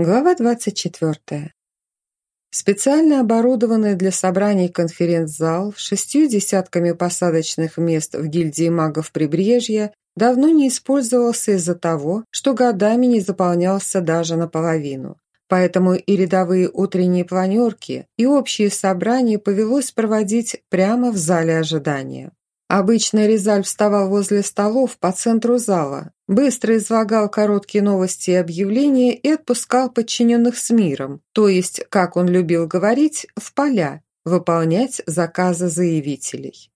Глава 24. Специально оборудованный для собраний конференц-зал с шестью десятками посадочных мест в гильдии магов прибрежья давно не использовался из-за того, что годами не заполнялся даже наполовину. Поэтому и рядовые утренние планерки, и общие собрания повелось проводить прямо в зале ожидания. Обычно Резаль вставал возле столов по центру зала, быстро излагал короткие новости и объявления и отпускал подчиненных с миром, то есть, как он любил говорить, в поля, выполнять заказы заявителей.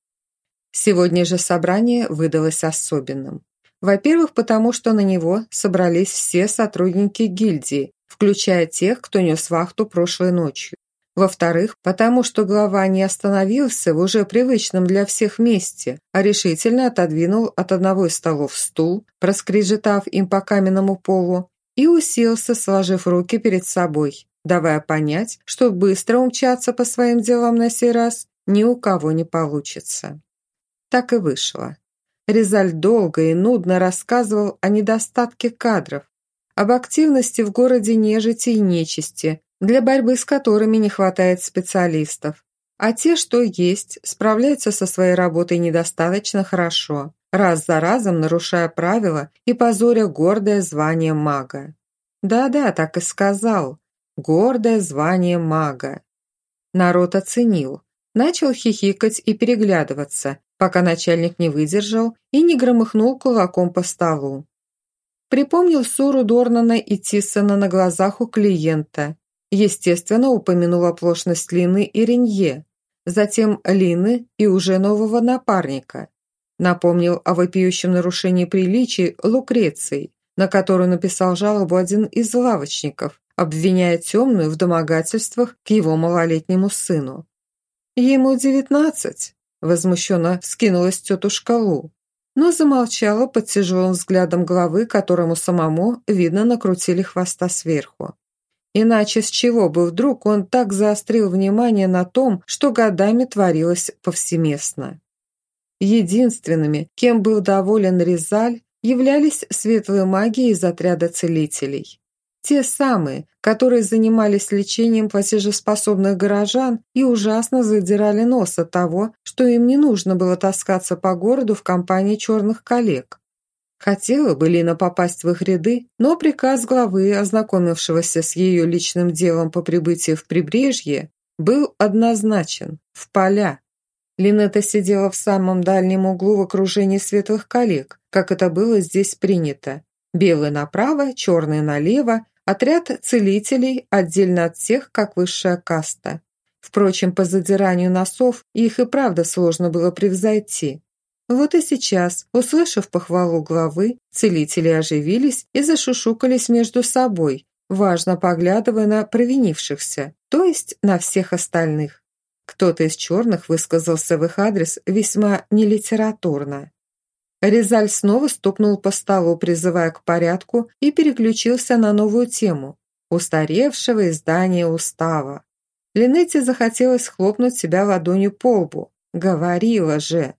Сегодня же собрание выдалось особенным. Во-первых, потому что на него собрались все сотрудники гильдии, включая тех, кто нес вахту прошлой ночью. Во-вторых, потому что глава не остановился в уже привычном для всех месте, а решительно отодвинул от одного из столов стул, проскрежетав им по каменному полу, и уселся, сложив руки перед собой, давая понять, что быстро умчаться по своим делам на сей раз ни у кого не получится. Так и вышло. Резаль долго и нудно рассказывал о недостатке кадров, об активности в городе нежити и нечисти, для борьбы с которыми не хватает специалистов, а те, что есть, справляются со своей работой недостаточно хорошо, раз за разом нарушая правила и позоря гордое звание мага. Да-да, так и сказал. Гордое звание мага. Народ оценил. Начал хихикать и переглядываться, пока начальник не выдержал и не громыхнул кулаком по столу. Припомнил ссору Дорнана и Тиссона на глазах у клиента Естественно, упомянул оплошность Лины и Ренье, затем Лины и уже нового напарника. Напомнил о вопиющем нарушении приличий Лукреции, на которую написал жалобу один из лавочников, обвиняя темную в домогательствах к его малолетнему сыну. «Ему девятнадцать», – возмущенно вскинулась тетушка Лу, но замолчала под тяжелым взглядом главы, которому самому, видно, накрутили хвоста сверху. Иначе с чего бы вдруг он так заострил внимание на том, что годами творилось повсеместно? Единственными, кем был доволен Резаль, являлись светлые маги из отряда целителей. Те самые, которые занимались лечением платежеспособных горожан и ужасно задирали нос от того, что им не нужно было таскаться по городу в компании черных коллег. Хотела бы Лина попасть в их ряды, но приказ главы, ознакомившегося с ее личным делом по прибытии в прибрежье, был однозначен – в поля. Линета сидела в самом дальнем углу в окружении светлых коллег, как это было здесь принято. Белый направо, черный налево, отряд целителей отдельно от всех, как высшая каста. Впрочем, по задиранию носов их и правда сложно было превзойти. Вот и сейчас, услышав похвалу главы, целители оживились и зашушукались между собой, важно поглядывая на провинившихся, то есть на всех остальных. Кто-то из черных высказался в их адрес весьма нелитературно. Резаль снова стукнул по столу, призывая к порядку, и переключился на новую тему – устаревшего издания устава. Линете захотелось хлопнуть себя ладонью по лбу. Говорила же.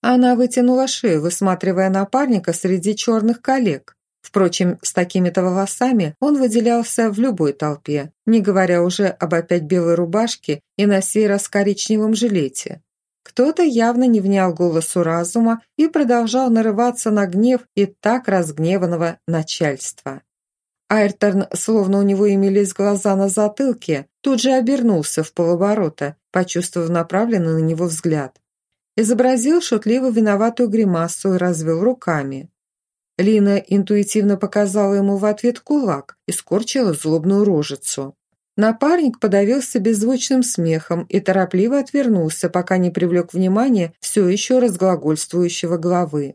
Она вытянула шею, высматривая напарника среди черных коллег. Впрочем, с такими-то волосами он выделялся в любой толпе, не говоря уже об опять белой рубашке и на сей раз коричневом жилете. Кто-то явно не внял голосу разума и продолжал нарываться на гнев и так разгневанного начальства. Айрторн, словно у него имелись глаза на затылке, тут же обернулся в полоборота, почувствовав направленный на него взгляд изобразил шутливо виноватую гримасу и развел руками. Лина интуитивно показала ему в ответ кулак и скорчила злобную рожицу. Напарник подавился беззвучным смехом и торопливо отвернулся, пока не привлек внимание все еще разглагольствующего главы.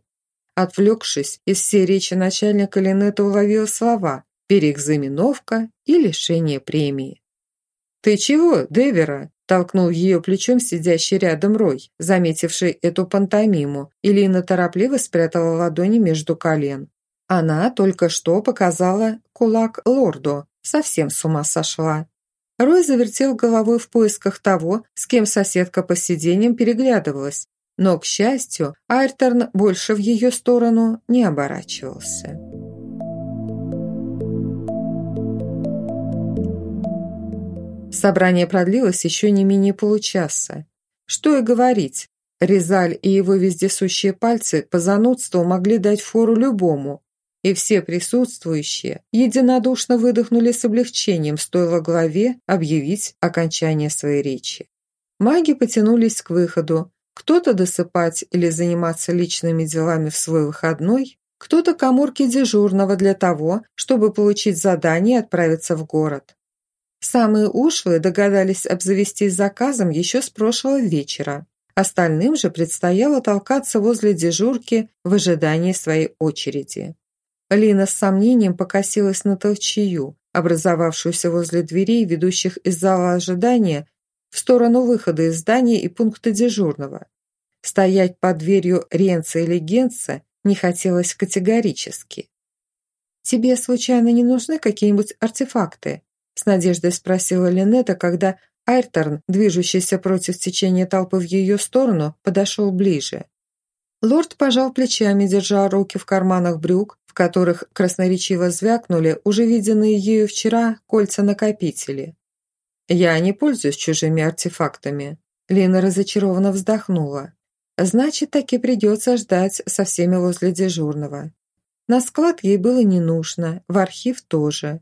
Отвлекшись, из всей речи начальника Линета уловил слова «переэкзаменовка» и «лишение премии». «Ты чего, Девера?» Толкнул ее плечом сидящий рядом Рой, заметивший эту пантомиму, и Лина торопливо спрятала ладони между колен. Она только что показала кулак лорду, совсем с ума сошла. Рой завертел головой в поисках того, с кем соседка по сиденьям переглядывалась, но, к счастью, Айрторн больше в ее сторону не оборачивался. Собрание продлилось еще не менее получаса. Что и говорить, Резаль и его вездесущие пальцы по занудству могли дать фору любому, и все присутствующие единодушно выдохнули с облегчением, стоило главе объявить окончание своей речи. Маги потянулись к выходу, кто-то досыпать или заниматься личными делами в свой выходной, кто-то к амурке дежурного для того, чтобы получить задание и отправиться в город. Самые ушлые догадались обзавестись заказом еще с прошлого вечера. Остальным же предстояло толкаться возле дежурки в ожидании своей очереди. Лина с сомнением покосилась на толчью, образовавшуюся возле дверей, ведущих из зала ожидания в сторону выхода из здания и пункта дежурного. Стоять под дверью Ренца или Генца не хотелось категорически. «Тебе, случайно, не нужны какие-нибудь артефакты?» С надеждой спросила Линета, когда Айрторн, движущийся против течения толпы в ее сторону, подошел ближе. Лорд пожал плечами, держа руки в карманах брюк, в которых красноречиво звякнули уже виденные ею вчера кольца-накопители. «Я не пользуюсь чужими артефактами», — Лина разочарованно вздохнула. «Значит, таки придется ждать со всеми возле дежурного». На склад ей было не нужно, в архив тоже.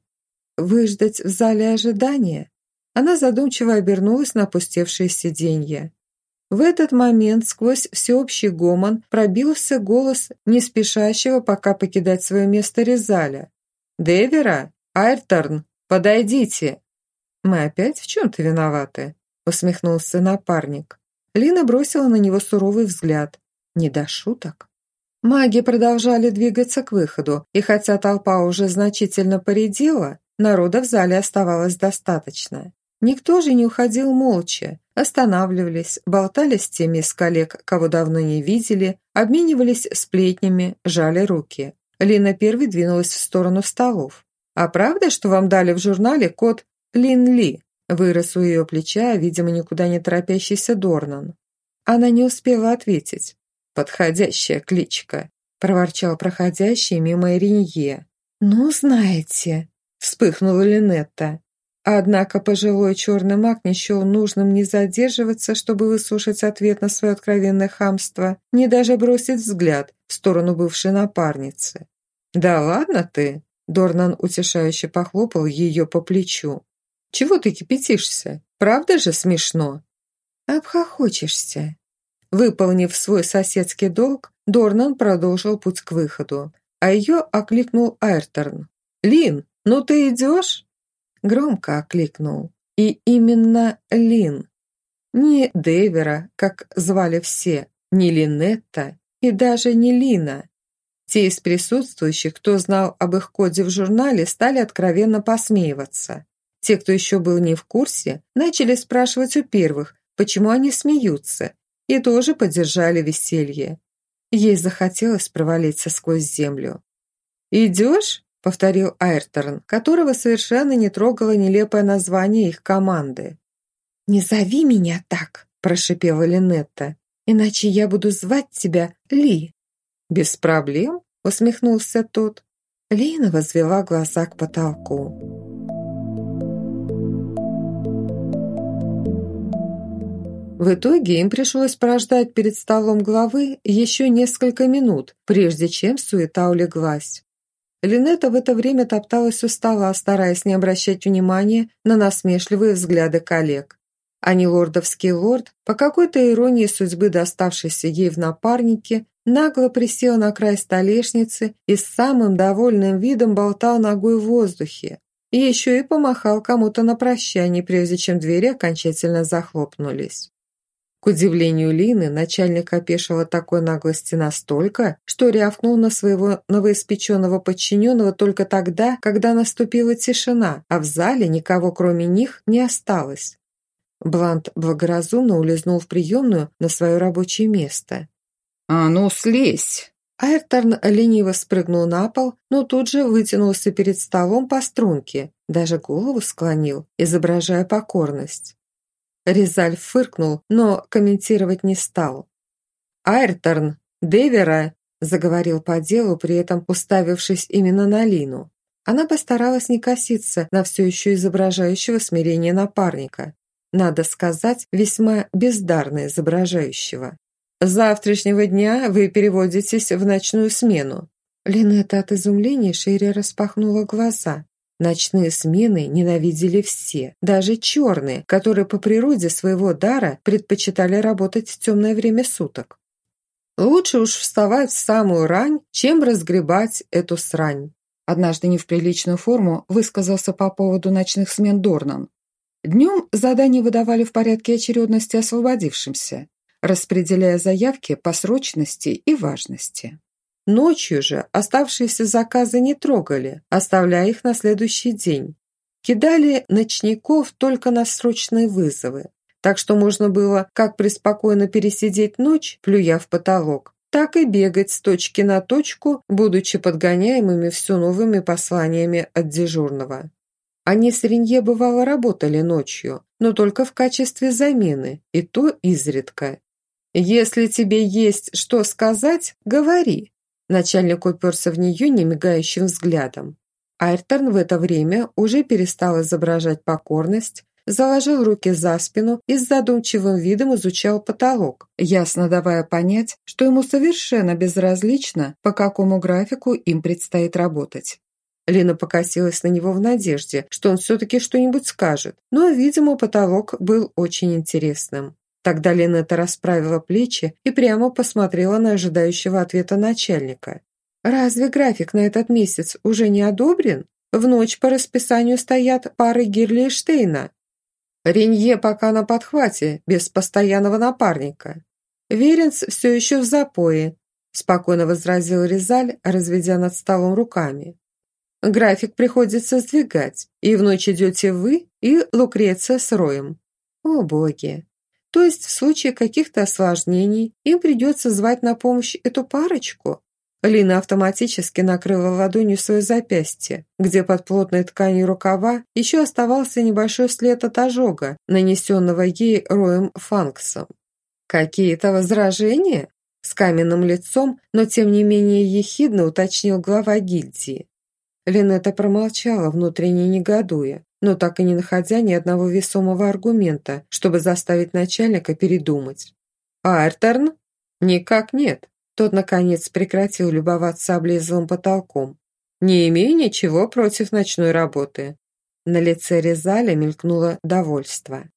Выждать в зале ожидания? Она задумчиво обернулась на опустевшее сиденье. В этот момент сквозь всеобщий гомон пробился голос не спешащего пока покидать свое место Резаля. «Девера? Айрторн, подойдите!» «Мы опять в чем-то виноваты», — усмехнулся напарник. Лина бросила на него суровый взгляд. «Не до шуток». Маги продолжали двигаться к выходу, и хотя толпа уже значительно поредела, народа в зале оставалось достаточно. Никто же не уходил молча. Останавливались, болтали с теми из коллег, кого давно не видели, обменивались сплетнями, жали руки. Лина первой двинулась в сторону столов. «А правда, что вам дали в журнале код Лин Ли?» Вырос у ее плеча, видимо, никуда не торопящийся Дорнан. Она не успела ответить. «Подходящая кличка», – проворчал проходящий мимо Иринье. «Ну, знаете», – вспыхнула Линетта. Однако пожилой черный маг не счел нужным не задерживаться, чтобы выслушать ответ на свое откровенное хамство, не даже бросить взгляд в сторону бывшей напарницы. «Да ладно ты!» – Дорнан утешающе похлопал ее по плечу. «Чего ты кипятишься? Правда же смешно?» «Обхохочешься». Выполнив свой соседский долг, Дорнан продолжил путь к выходу, а ее окликнул Айрторн. «Лин, ну ты идешь?» громко окликнул. И именно Лин. Не Дэвера, как звали все, не Линетта и даже не Лина. Те из присутствующих, кто знал об их коде в журнале, стали откровенно посмеиваться. Те, кто еще был не в курсе, начали спрашивать у первых, почему они смеются, и тоже поддержали веселье. Ей захотелось провалиться сквозь землю. «Идешь?» – повторил Айрторн, которого совершенно не трогало нелепое название их команды. «Не зови меня так!» – прошипела Линетта. «Иначе я буду звать тебя Ли». «Без проблем?» – усмехнулся тот. Лина возвела глаза к потолку. В итоге им пришлось прождать перед столом главы еще несколько минут, прежде чем суета улеглась. Линета в это время топталась у стола, стараясь не обращать внимания на насмешливые взгляды коллег. А не лордовский лорд, по какой-то иронии судьбы, доставшейся ей в напарнике, нагло присел на край столешницы и с самым довольным видом болтал ногой в воздухе. И еще и помахал кому-то на прощание, прежде чем двери окончательно захлопнулись. К удивлению Лины, начальник опешил от такой наглости настолько, что рявкнул на своего новоиспеченного подчиненного только тогда, когда наступила тишина, а в зале никого кроме них не осталось. Блант благоразумно улизнул в приемную на свое рабочее место. «А ну, слезь!» Айрторн лениво спрыгнул на пол, но тут же вытянулся перед столом по струнке, даже голову склонил, изображая покорность. Резаль фыркнул, но комментировать не стал. «Айрторн, Девера!» – заговорил по делу, при этом уставившись именно на Лину. Она постаралась не коситься на все еще изображающего смирение напарника. Надо сказать, весьма бездарно изображающего. «С завтрашнего дня вы переводитесь в ночную смену». Линетта от изумления шире распахнула глаза. Ночные смены ненавидели все, даже черные, которые по природе своего дара предпочитали работать в темное время суток. Лучше уж вставать в самую рань, чем разгребать эту срань. Однажды не в приличную форму высказался по поводу ночных смен Дорнан. Днем задания выдавали в порядке очередности освободившимся, распределяя заявки по срочности и важности. Ночью же оставшиеся заказы не трогали, оставляя их на следующий день. Кидали ночников только на срочные вызовы, так что можно было как преспокойно пересидеть ночь, плюя в потолок, так и бегать с точки на точку, будучи подгоняемыми все новыми посланиями от дежурного. Они с Ренье бывало работали ночью, но только в качестве замены, и то изредка. «Если тебе есть что сказать, говори», Начальник уперся в нее немигающим взглядом. Айрторн в это время уже перестал изображать покорность, заложил руки за спину и с задумчивым видом изучал потолок, ясно давая понять, что ему совершенно безразлично, по какому графику им предстоит работать. Лина покосилась на него в надежде, что он все-таки что-нибудь скажет, но, видимо, потолок был очень интересным. Тогда Линетта расправила плечи и прямо посмотрела на ожидающего ответа начальника. «Разве график на этот месяц уже не одобрен? В ночь по расписанию стоят пары Гирли и Штейна. Ренье пока на подхвате, без постоянного напарника. Веренц все еще в запое», спокойно возразил Резаль, разведя над столом руками. «График приходится сдвигать, и в ночь идете вы и Лукреция с Роем». «О боги!» То есть в случае каких-то осложнений им придется звать на помощь эту парочку? Лина автоматически накрыла ладонью свое запястье, где под плотной тканью рукава еще оставался небольшой след от ожога, нанесенного ей Роем Фанксом. «Какие-то возражения?» С каменным лицом, но тем не менее ехидно уточнил глава гильдии. Линетта промолчала, внутренне негодуя но так и не находя ни одного весомого аргумента, чтобы заставить начальника передумать. «Артерн?» «Никак нет». Тот, наконец, прекратил любоваться облезлым потолком. «Не имею ничего против ночной работы». На лице Резаля мелькнуло довольство.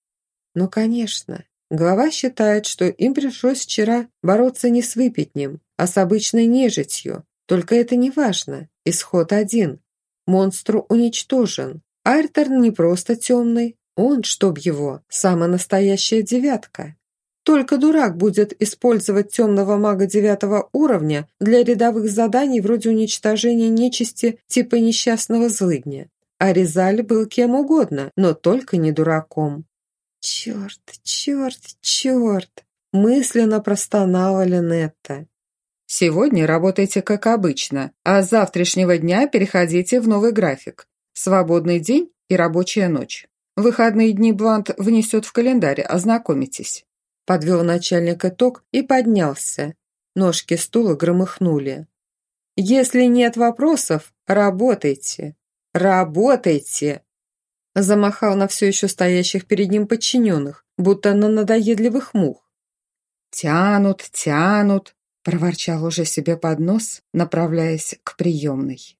«Ну, конечно. Глава считает, что им пришлось вчера бороться не с выпитнем, а с обычной нежитью. Только это не важно. Исход один. Монстру уничтожен. Айрторн не просто темный, он, чтоб его, самая настоящая девятка. Только дурак будет использовать темного мага девятого уровня для рядовых заданий вроде уничтожения нечисти типа несчастного злыдня. А Резаль был кем угодно, но только не дураком. «Черт, черт, черт!» мысленно простонала Линетта. «Сегодня работайте как обычно, а с завтрашнего дня переходите в новый график. Свободный день и рабочая ночь. Выходные дни Блант внесет в календарь, ознакомитесь». Подвел начальник итог и поднялся. Ножки стула громыхнули. «Если нет вопросов, работайте! Работайте!» Замахал на все еще стоящих перед ним подчиненных, будто на надоедливых мух. «Тянут, тянут!» – проворчал уже себе под нос, направляясь к приемной.